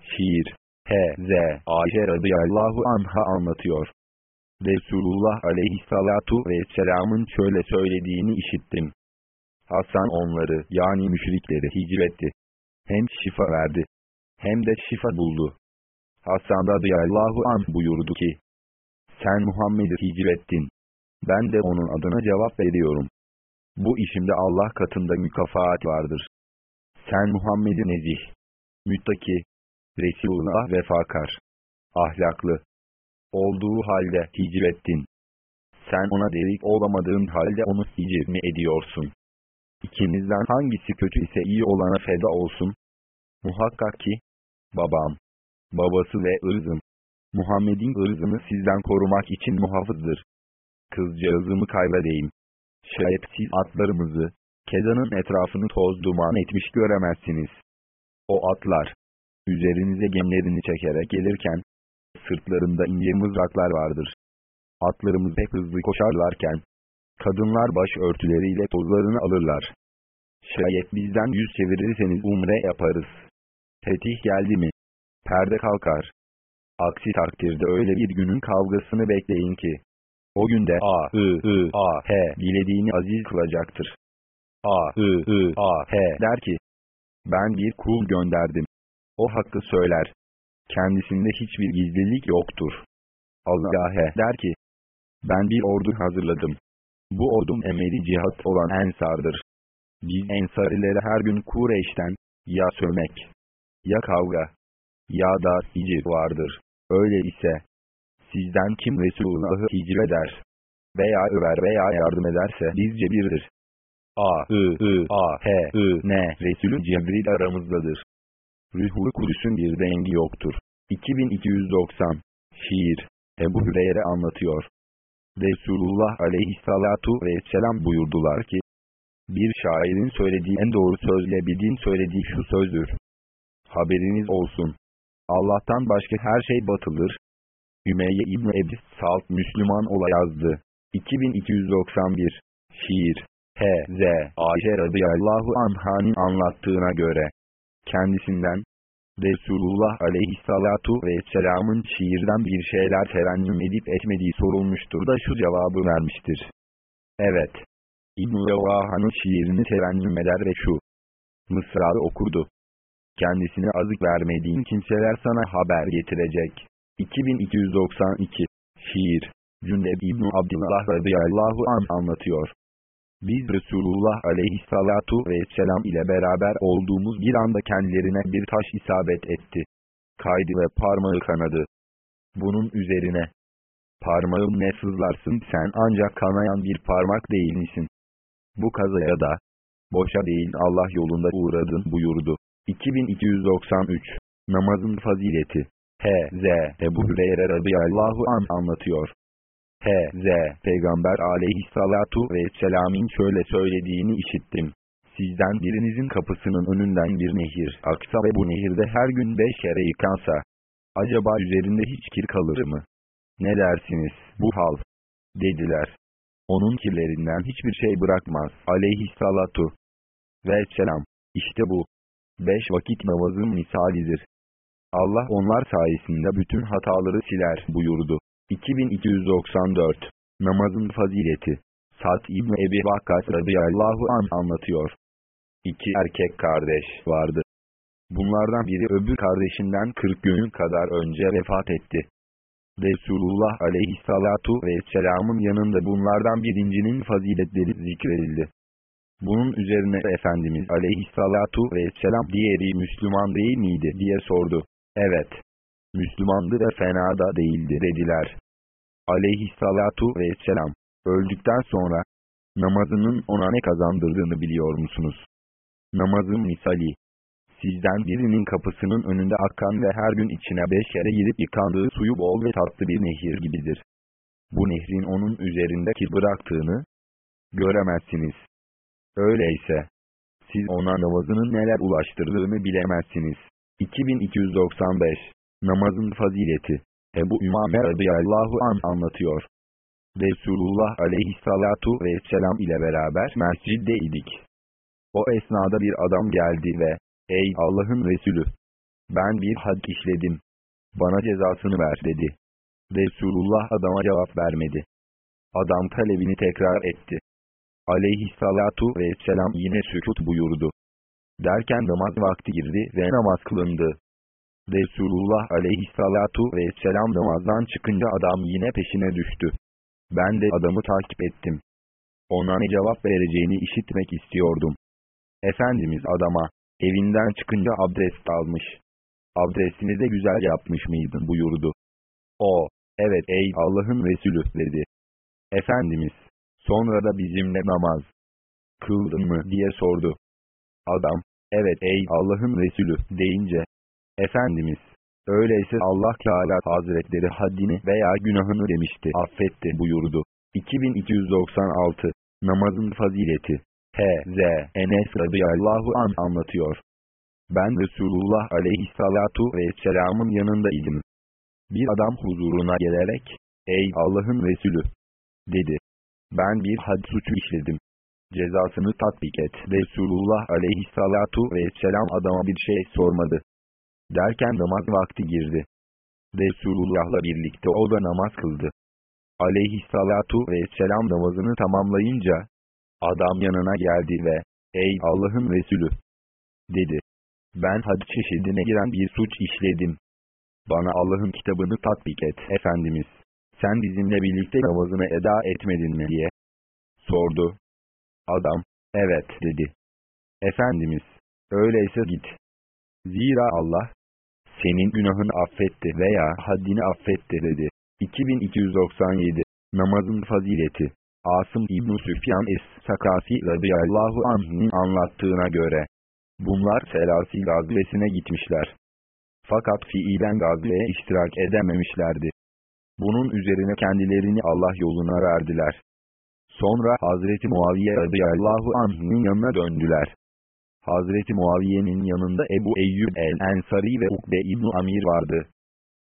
Şiir H.Z. Ayşe radıyallahu anha anlatıyor. Resulullah aleyhissalatu vesselamın şöyle söylediğini işittim. Hasan onları yani müşrikleri hicretti. Hem şifa verdi. Hem de şifa buldu. Hasan radıyallahu anh buyurdu ki, sen Muhammed'i hicrettin. Ben de onun adına cevap veriyorum. Bu işimde Allah katında mükafat vardır. Sen Muhammed'i nezih, müttaki, Resulullah vefakar, ahlaklı, olduğu halde hicrettin. Sen ona derik olamadığın halde onu hicir mi ediyorsun? İkinizden hangisi kötü ise iyi olana feda olsun. Muhakkak ki, babam, babası ve ırzım, Muhammed'in ırzını sizden korumak için muhafızdır. Kızcağızımı kaybedeyim. Şayet siz atlarımızı, Kezan'ın etrafını toz duman etmiş göremezsiniz. O atlar, üzerinize gemlerini çekerek gelirken, sırtlarında ince mızraklar vardır. Atlarımız hep hızlı koşarlarken, kadınlar baş örtüleriyle tozlarını alırlar. Şayet bizden yüz çevirirseniz umre yaparız. Fetih geldi mi? Perde kalkar. Aksi takdirde öyle bir günün kavgasını bekleyin ki, o günde A, I, I, A, H dilediğini aziz kılacaktır. A, I, I, A, H der ki, ben bir kul gönderdim. O hakkı söyler. Kendisinde hiçbir gizlilik yoktur. Allah der ki, ben bir ordu hazırladım. Bu ordum emeli cihat olan ensardır. Biz ensarilere her gün Kureyş'ten, ya sövmek, ya kavga, ya da hicr vardır. Öyle ise, sizden kim Resulullah'ı hicreder veya över veya yardım ederse bizce birdir. A, I, I, A, H, I, N, Resulü Cebril aramızdadır. Ruhul Kudüs'ün bir dengi yoktur. 2290 Şiir Ebu Hüreyre anlatıyor. Resulullah aleyhissalatu vesselam buyurdular ki, bir şairin söylediği en doğru sözle bildiğin söylediği şu sözdür. Haberiniz olsun. Allah'tan başka her şey batılır. Ümeyye İbni Ebi Salt Müslüman ola yazdı. 2291 Şiir H.Z. Ayşe radıyallahu anhanin anlattığına göre kendisinden Resulullah aleyhissalatu vesselamın şiirden bir şeyler terennüm edip etmediği sorulmuştur da şu cevabı vermiştir. Evet. İbn-i şiirini terennüm eder ve şu Mısra'ı okurdu. Kendisine azık vermediğin kimseler sana haber getirecek. 2292 Şiir Cündeb İbn Abdullah radıyallahu an anlatıyor. Biz Resulullah aleyhissalatu vesselam ile beraber olduğumuz bir anda kendilerine bir taş isabet etti. Kaydı ve parmağı kanadı. Bunun üzerine, parmağım ne sızlarsın sen ancak kanayan bir parmak değil misin? Bu kazaya da, boşa değil Allah yolunda uğradın buyurdu. 2293 Namazın Fazileti H.Z. Ebu Hüreyre radıyallahu an anlatıyor. H.Z. Peygamber aleyhissalatu vesselam'in şöyle söylediğini işittim. Sizden birinizin kapısının önünden bir nehir aksa ve bu nehirde her gün beş kere yıkansa, acaba üzerinde hiç kir kalır mı? Ne dersiniz bu hal? Dediler. Onun kirlerinden hiçbir şey bırakmaz aleyhissalatu vesselam. İşte bu. Beş vakit namazın misalidir. Allah onlar sayesinde bütün hataları siler buyurdu. 2294 Namazın Fazileti Sa'd İbni Ebi Vakkas radıyallahu an anlatıyor. İki erkek kardeş vardı. Bunlardan biri öbür kardeşinden 40 gün kadar önce vefat etti. Resulullah aleyhissalatu vesselamın yanında bunlardan birincinin faziletleri zikredildi. Bunun üzerine Efendimiz aleyhissalatu vesselam diğeri Müslüman değil miydi diye sordu. Evet. Müslümandı ve fena da değildi dediler aleyhissalatu vesselam, öldükten sonra, namazının ona ne kazandırdığını biliyor musunuz? Namazın misali, sizden birinin kapısının önünde akan ve her gün içine beş kere girip yıkandığı suyu bol ve tatlı bir nehir gibidir. Bu nehrin onun üzerindeki bıraktığını göremezsiniz. Öyleyse, siz ona namazının neler ulaştırdığını bilemezsiniz. 2295 Namazın Fazileti Ebu Ümame radıyallahu an anlatıyor. Resulullah aleyhissalatu vesselam ile beraber mesciddeydik. O esnada bir adam geldi ve, ey Allah'ın Resulü, ben bir had işledim. Bana cezasını ver dedi. Resulullah adama cevap vermedi. Adam talebini tekrar etti. Aleyhissalatu vesselam yine sükut buyurdu. Derken namaz vakti girdi ve namaz kılındı. Resulullah aleyhissalatu vesselam namazdan çıkınca adam yine peşine düştü. Ben de adamı takip ettim. Ona ne cevap vereceğini işitmek istiyordum. Efendimiz adama, evinden çıkınca abdest almış. Abdestini de güzel yapmış mıydın buyurdu. O, evet ey Allah'ın Resulü dedi. Efendimiz, sonra da bizimle namaz kıldın mı diye sordu. Adam, evet ey Allah'ın Resulü deyince, Efendimiz, öyleyse Allah Teala Hazretleri haddini veya günahını demişti affetti buyurdu. 2296 Namazın Fazileti H.Z. Enes radıyallahu an anlatıyor. Ben Resulullah aleyhissalatu vesselamın yanındaydım. Bir adam huzuruna gelerek, ey Allah'ın Resulü, dedi. Ben bir had suçu işledim. Cezasını tatbik et. Resulullah aleyhissalatu vesselam adama bir şey sormadı. Derken namaz vakti girdi. Resulullah'la birlikte o da namaz kıldı. Aleyhissalatu vesselam namazını tamamlayınca, adam yanına geldi ve, ey Allah'ın Resulü, dedi. Ben had çeşidine giren bir suç işledim. Bana Allah'ın kitabını tatbik et Efendimiz. Sen bizimle birlikte namazını eda etmedin mi diye sordu. Adam, evet dedi. Efendimiz, öyleyse git. Zira Allah, senin günahını affetti veya haddini affetti dedi. 2297 Namazın Fazileti Asım İbn Süfyan Es-Sakasi radıyallahu anh'ın anlattığına göre, bunlar Selasi gazvesine gitmişler. Fakat fiilen gazveye iştirak edememişlerdi. Bunun üzerine kendilerini Allah yoluna verdiler. Sonra Hazreti Muaviye radıyallahu anh'ın yanına döndüler. Hazreti Muaviye'nin yanında Ebu Eyyub el-Ensari ve Ukbe İbn Amir vardı.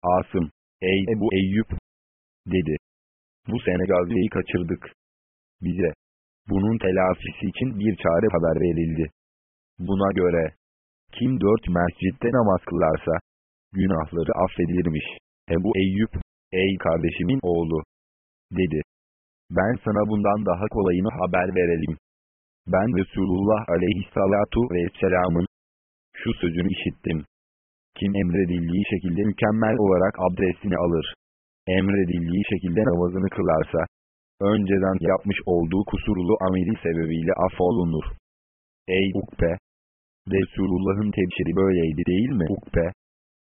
Asım, ey Ebu Eyyub, dedi. Bu sene gazveyi kaçırdık. Bize, bunun telafisi için bir çare haber verildi. Buna göre, kim dört mescitte namaz kılarsa, günahları affedilirmiş. Ebu Eyyub, ey kardeşimin oğlu, dedi. Ben sana bundan daha kolayını haber verelim. Ben Resulullah aleyhissalatu vesselamın şu sözünü işittim. Kim emredildiği şekilde mükemmel olarak abdestini alır. Emredildiği şekilde namazını kılarsa, önceden yapmış olduğu kusurlu ameli sebebiyle affolunur. Ey Ukbe! Resulullah'ın tebşiri böyleydi değil mi Ukbe?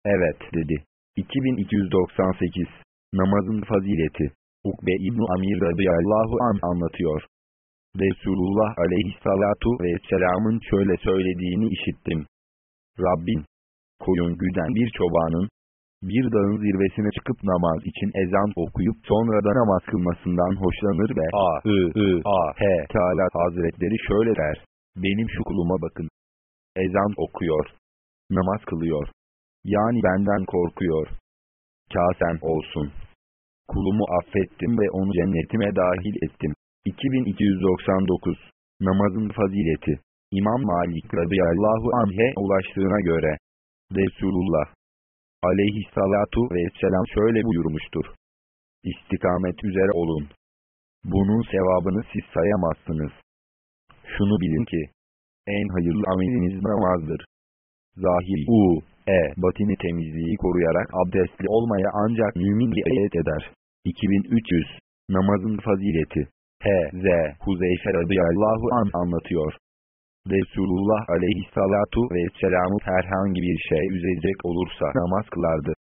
Evet dedi. 2298 Namazın Fazileti Ukbe İbn Amir radıyallahu an anlatıyor. Resulullah aleyhissalatu vesselamın şöyle söylediğini işittim. Rabbin, koyun güden bir çobanın, bir dağın zirvesine çıkıp namaz için ezan okuyup sonra da namaz kılmasından hoşlanır ve a ı ı a h Teala Hazretleri şöyle der. Benim şu kuluma bakın. Ezan okuyor. Namaz kılıyor. Yani benden korkuyor. Kasem olsun. Kulumu affettim ve onu cennetime dahil ettim. 2299 Namazın Fazileti İmam Malik radıyallahu anh'e ulaştığına göre Resulullah aleyhissalatu vesselam şöyle buyurmuştur. İstikamet üzere olun. Bunun sevabını siz sayamazsınız. Şunu bilin ki, en hayırlı ameliniz namazdır. Zahiri u, e, batini temizliği koruyarak abdestli olmaya ancak mümin riayet eder. 2300 Namazın Fazileti H.Z. Huzeyfe radıyallahu an anlatıyor. Resulullah aleyhissalatu vesselam'ı herhangi bir şey üzecek olursa namaz kılardı.